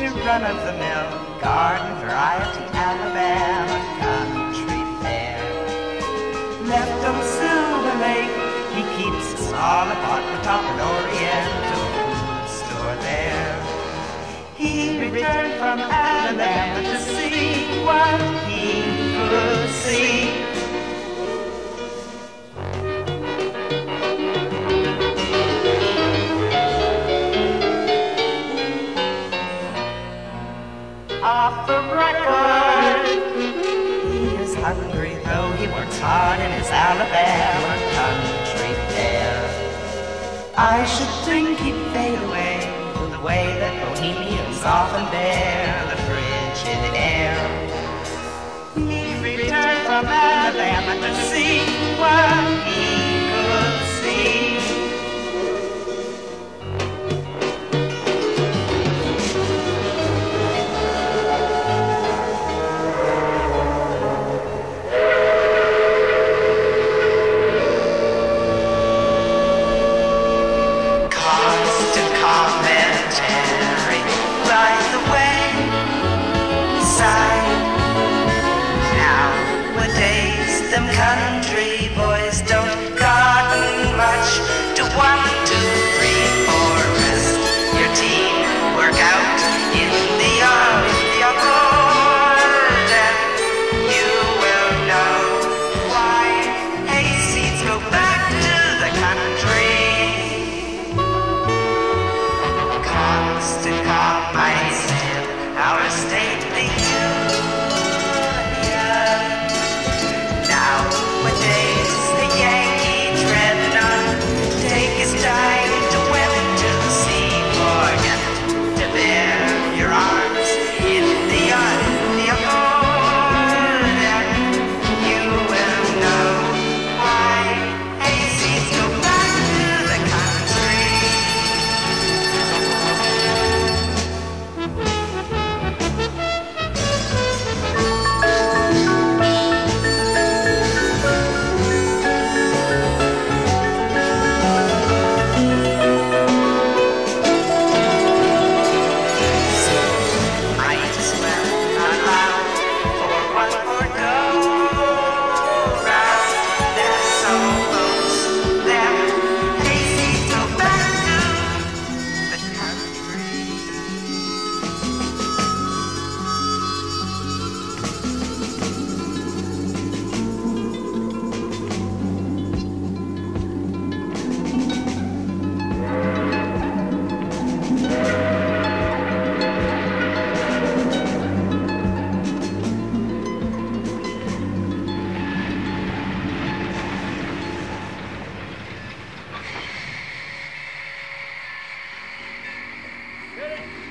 run-of-the-mill garden variety Alabama country fare. Left on Silver Lake, he keeps a small apartment off an Oriental food store there. He returned from Alabama to see what he could see. Off the record. He is hungry, though he works hard in his Alabama country fair. I should think he'd fade away the way that bohemians often bear country Get it.